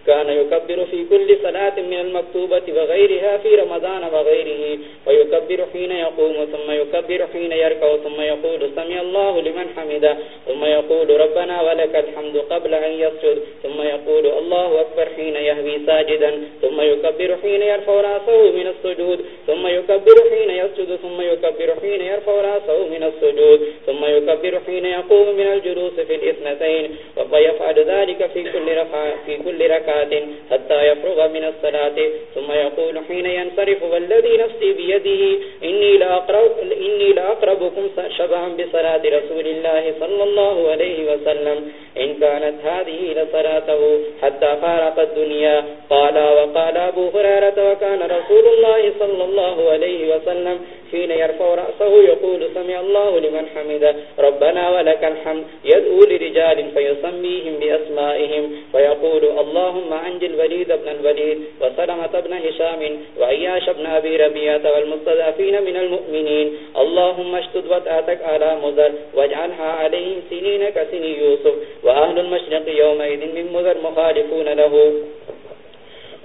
كان يكبر في كل صلاة من المكتوبة وغيرها في رمضان وغيره ويكبر حين يقوم ثم يكبر حين يركع ثم يقول سمي الله لمن حمد ثم يقول ربنا ولك الحمد قبل أن يسجد ثم يقول الله أكبر حين يهوي ساجدا ثم يكبر حين يرفع راسه من السجود ثم يكبر حين يسجد ثم يكبر حين يرفع راسه من السجود ثم يكبر حين يقوم من الجلوس في الإثنتين ويفعل ذلك في كل, رفع في كل ركعة. ركعات حتى يفرغ من الصلاة ثم يقول حين ينصرف والذي نفسي بيده إني لأقرب إني لأقربكم شبها بصلاة رسول الله صلى الله عليه وسلم. إن كانت هذه لصلاته حتى فارق الدنيا. قال وقال أبو هريرة وكان رسول الله صلى الله عليه وسلم. حين يرفع رأسه يقول سمع الله لمن حمد ربنا ولك الحمد. يدعو لرجال فيسميهم بأسمائهم. فيقول اللهم عنجل وليد بن الوليد وسلمة بن هشام وعياش بن أبي ربية والمستضعفين من المؤمنين. اللهم اشتد وتأتك على مذر واجعلها عليهم سنين كسن يوسف. وأهل المشرق يومئذ من مذر مخالفون له.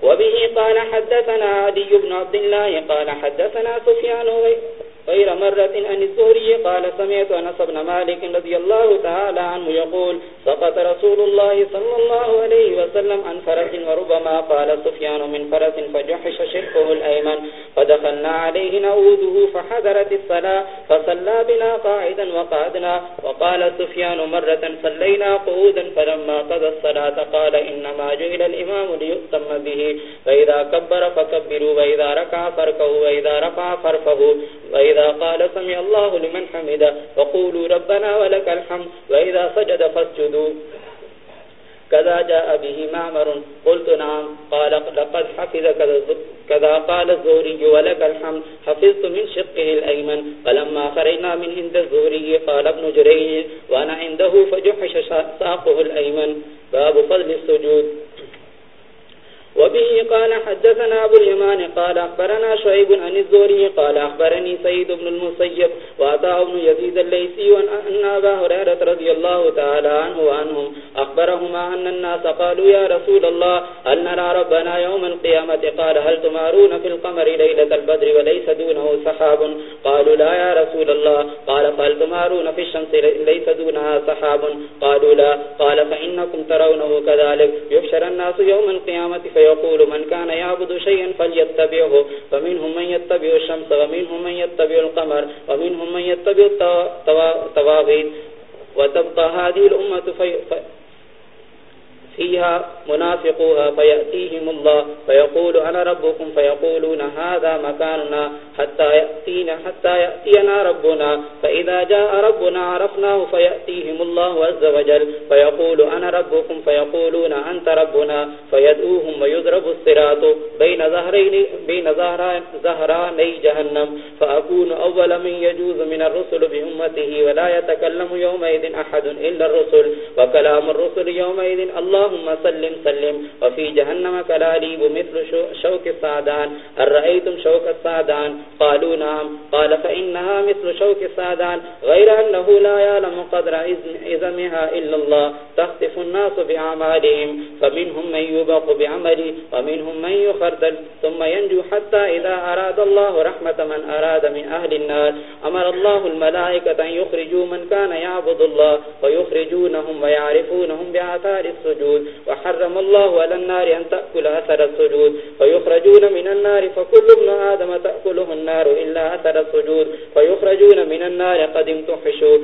وبه قال حدثنا عدي بن عبد الله قال حدثنا سفيان غير مرة أن الزهري قال سمعت أنس بن مالك رضي الله تعالى عنه يقول، سقط رسول الله صلى الله عليه وسلم عن فرس وربما قال سفيان من فرس فجحش شركه الأيمن، فدخلنا عليه نعوده فحذرت الصلاة، فصلى بنا قاعدا وقعدنا، وقال سفيان مرة صلينا قعودا، فلما قضى الصلاة قال إنما جئل الإمام ليؤتم به، فإذا كبر فكبروا، وإذا ركع فركوا وإذا رفع فرفه وإذا قال سمع الله لمن حمد فقولوا ربنا ولك الحمد وإذا سجد فاسجدوا. كذا جاء به معمر قلت نعم قال لقد حفظ كذا قال الزوري ولك الحمد حفظت من شقه الأيمن فلما خرجنا من عند الزوري قال ابن جريج وأنا عنده فجحش ساقه الأيمن. باب فضل السجود. وبه قال حدثنا أبو اليمان قال أخبرنا شعيب عن الزوري قال أخبرني سيد بن المسيب وأتاه ابن يزيد الليسي وأن أبا هريرة رضي الله تعالى عنه وعنهم أخبرهما أن الناس قالوا يا رسول الله، هل نرى ربنا يوم القيامة؟ قال، هل تمارون في القمر ليلة البدر وليس دونه سحاب؟ قالوا، لا يا رسول الله. قال، فهل تمارون في الشمس ليس دونها سحاب؟ قالوا، لا. قال، فإنكم ترونه كذلك. يحشر الناس يوم القيامة فيقول من كان يعبد شيئا فليتبعه فمنهم من يتبع الشمس، ومنهم من يتبع القمر، ومنهم من يتبع التواغيد وتبقى هذه الأمة في فيها منافقوها فيأتيهم الله فيقول أنا ربكم فيقولون هذا مكاننا حتى يأتينا, حتى يأتينا ربنا. فإذا جاء ربنا عرفناه فيأتيهم الله عز وجل فيقول أنا ربكم فيقولون أنت ربنا فيدعوهم ويضرب الصراط بين ظهرين بين ظهراني جهنم. فأكون أول من يجوز من الرسل بأمته ولا يتكلم يومئذ أحد إلا الرسل. وكلام الرسل يومئذ الله اللهم سلم سلم. وفي جهنم كلاليب مثل شوك السعدان. هل رأيتم شوك السعدان؟ قالوا نعم. قال فإنها مثل شوك السعدان. غير أنه لا يعلم قدر إذمها إلا الله. تخطف الناس بأعمالهم. فمنهم من يبق بعمله، ومنهم من يخردل. ثم ينجو حتى إذا أراد الله رحمة من أراد من أهل النار. أمر الله الملائكة أن يخرجوا من كان يعبد الله، ويخرجونهم ويعرفونهم بآثار السجود. السجود وحرم الله على النار أن تأكل أثر السجود فيخرجون من النار فكل ابن آدم تأكله النار إلا أثر السجود فيخرجون من النار قد امتحشوا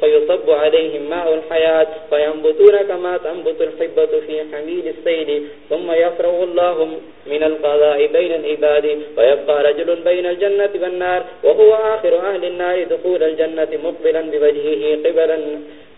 فيصب عليهم ماء الحياة فينبتون كما تنبت الحبة في حميل السيل ثم يفرغ الله من القضاء بين العباد ويبقى رجل بين الجنة والنار وهو آخر أهل النار دخول الجنة مقبلا بوجهه قبلا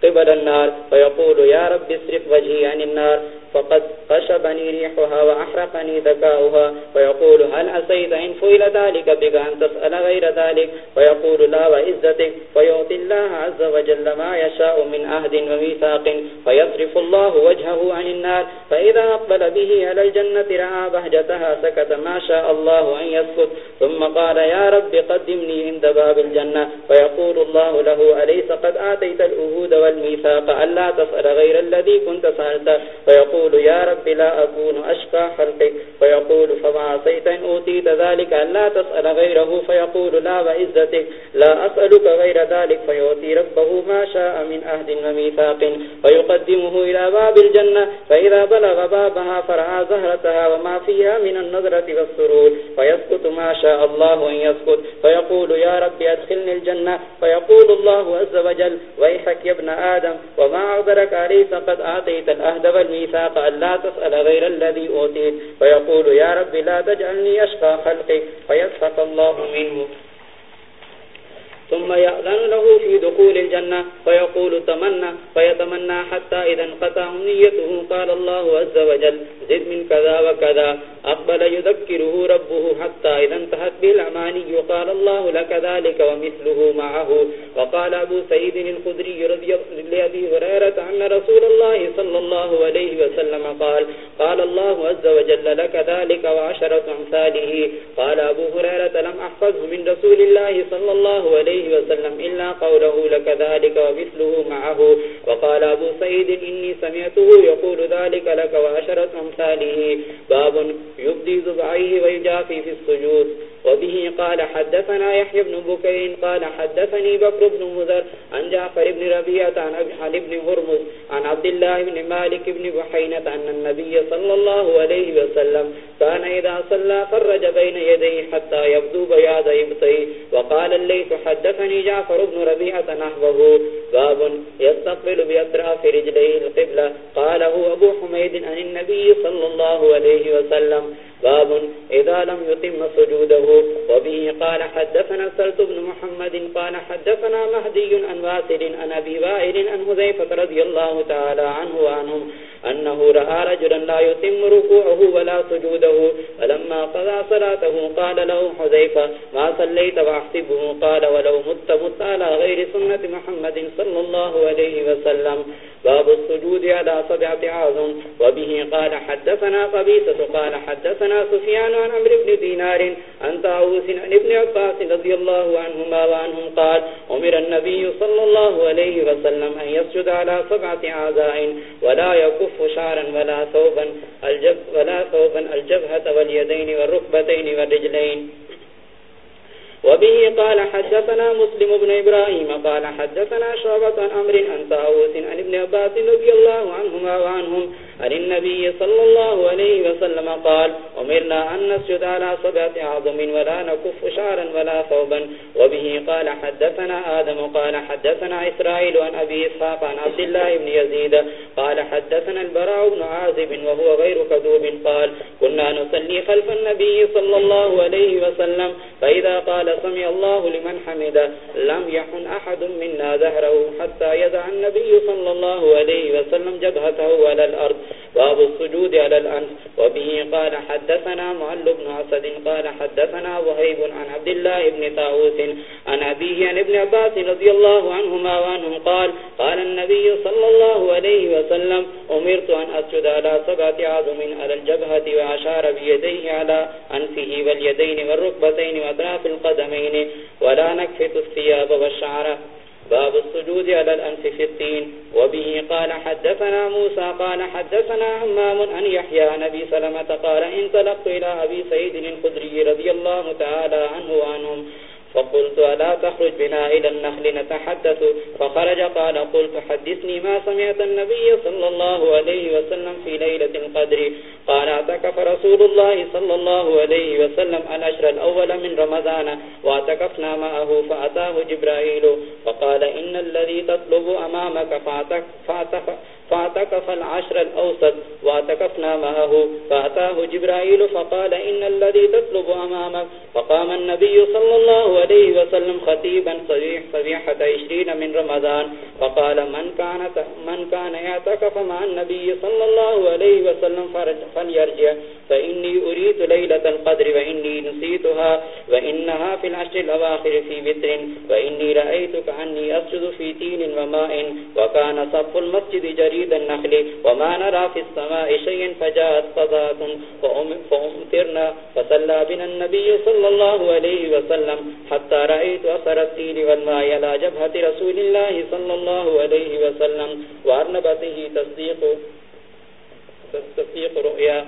قبل النار فيقول يا رب اسرف وجهي عن النار فقد قشبني ريحها وأحرقني ذكاؤها. ويقول هل أسيد إن فئل ذلك بك أن تسأل غير ذلك؟ ويقول لا وإزتك فيعطي الله عز وجل ما يشاء من أهد وميثاق. فيصرف الله وجهه عن النار. فإذا أقبل به على الجنة رأى بهجتها سكت ما شاء الله أن يسكت. ثم قال يا رب قدمني عند باب الجنة. فيقول الله له أليس قد آتيت الأهود والميثاق ألا تسأل غير الذي كنت سألت فيقول يقول يا رب لا أكون أشقى خلقك فيقول فما عصيت إن أوتيت ذلك ألا تسأل غيره فيقول لا وعزتك لا أسألك غير ذلك فيؤتي ربه ما شاء من أهد وميثاق فيقدمه إلى باب الجنة فإذا بلغ بابها فرعى زهرتها وما فيها من النظرة والسرور فيسكت ما شاء الله أن يسكت فيقول يا رب أدخلني الجنة فيقول الله عز وجل ويحك يا ابن آدم وما أغدرك عليه فقد آتيت الأهد والميثاق أن لا تسأل غير الذي أوتيت فيقول يا رب لا تجعلني أشقى خلقك فيسحق الله منه. ثم يأذن له في دخول الجنة فيقول تمنى، فيتمنى حتى إذا انقطع نيته. قال الله عز وجل، زد من كذا وكذا. أقبل يذكره ربه حتى إذا انتهت به الأماني. قال الله لك ذلك ومثله معه. وقال أبو سيد الخدري رضي لأبي هريرة عن رسول الله صلى الله عليه وسلم قال قال الله عز وجل لك ذلك وعشرة أمثاله. قال أبو هريرة، لم أحفظه من رسول الله صلى الله عليه وسلم إلا قوله لك ذلك ومثله معه. وقال أبو سيد إني سمعته يقول ذلك لك وعشرة أمثاله. باب يبدي زبعيه ويجافي في السجود. وبه قال حدثنا يحيى بن بكين قال حدثني بكر بن مذر عن جعفر بن ربيعة عن أبي حال بن هرمز عن عبد الله بن مالك بن بحينة أن النبي صلى الله عليه وسلم كان إذا صلى فرج بين يديه حتى يبدو بياض إبطيه وقال الليث حدثني جعفر بن ربيعة نحوه باب يستقبل بأطراف رجليه القبلة قاله أبو حميد عن النبي صلى الله عليه وسلم باب إذا لم يتم سجوده وبه قال حدثنا سلط بن محمد قال حدثنا مهدي عن واسل عن أبي وائل عن هزيفة رضي الله تعالى عنه وعنهم أنه رأى رجلا لا يتم ركوعه ولا سجوده، فلما قضى صلاته قال له حزيفة ما صليت واحسبه قال ولو مت مت على غير سنة محمد صلى الله عليه وسلم. باب السجود على سبعة عظم وبه قال حدثنا قبيسة قال حدثنا سفيان عن عمر بن دينار عن تاوس عن ابن عباس رضي الله عنهما وعنهم قال أمر النبي صلى الله عليه وسلم أن يسجد على سبعة عزاء ولا يكف شعرا ولا ثوبا، الجب، ولا ثوبا، الجبهة واليدين والركبتين والرجلين. وبه قال حدثنا مسلم بن إبراهيم قال حدثنا شعبة عن أمر عن تاوس عن ابن عباس رضي الله عنهما وعنهم عن النبي صلى الله عليه وسلم قال، أمرنا أن نسجد على صبعة عظم ولا نكف شعرا ولا ثوبا. وبه قال، حدثنا آدم. قال، حدثنا إسرائيل عن أبي إسحاق عن عبد الله بن يزيد. قال، حدثنا البراء بن عازب وهو غير كذوب. قال، كنا نصلي خلف النبي صلى الله عليه وسلم. فإذا قال، سمع الله لمن حمد لم يحن أحد منا ذهره حتى يدع النبي صلى الله عليه وسلم جبهته على الأرض. باب السجود على الأنف. وبه قال حدثنا معل بن عسد قال حدثنا وهيب عن عبد الله بن طاوس عن أبيه عن ابن عباس رضي الله عنهما وعنهم قال قال النبي صلى الله عليه وسلم، أمرت أن أسجد على سبعة عظم على الجبهة وعشار بيديه على أنفه واليدين والركبتين وأطراف القدمين ولا نكفت الثياب والشعر. باب السجود على الأنف في الطين. وبه قال حدثنا موسى، قال حدثنا عمام أن يحيى نبي سلمة قال انطلقت إلى أبي سيد الخدري رضي الله تعالى عنه وعنهم، فقلت ألا تخرج بنا إلى النخل نتحدث؟ فخرج قال قلت حدثني ما سمعت النبي صلى الله عليه وسلم في ليلة القدر. قال اعتكف رسول الله صلى الله عليه وسلم الأشر الأول من رمضان واعتكفنا معه فأتاه جبرائيل فقال إن الذي تطلب أمامك فاعتكف فاعتكف العشر الأوسط واعتكفنا معه فأتاه جبرائيل فقال إن الذي تطلب أمامك فقام النبي صلى الله عليه وسلم خطيبا صبيح صبيحة عشرين من رمضان فقال من كان, من كان يعتكف مع النبي صلى الله عليه وسلم فليرجع فإني أريد ليلة القدر وإني نسيتها وإنها في العشر الأواخر في بتر وإني رأيتك عني أسجد في تين وماء وكان صف المسجد جريد وريد النخل وما نرى في السماء شيء فجاءت قضاة فأمترنا فصلى بنا النبي صلى الله عليه وسلم حتى رأيت أثر التين والماء على جبهة رسول الله صلى الله عليه وسلم وأرنبته تصديق تصديق رؤيا.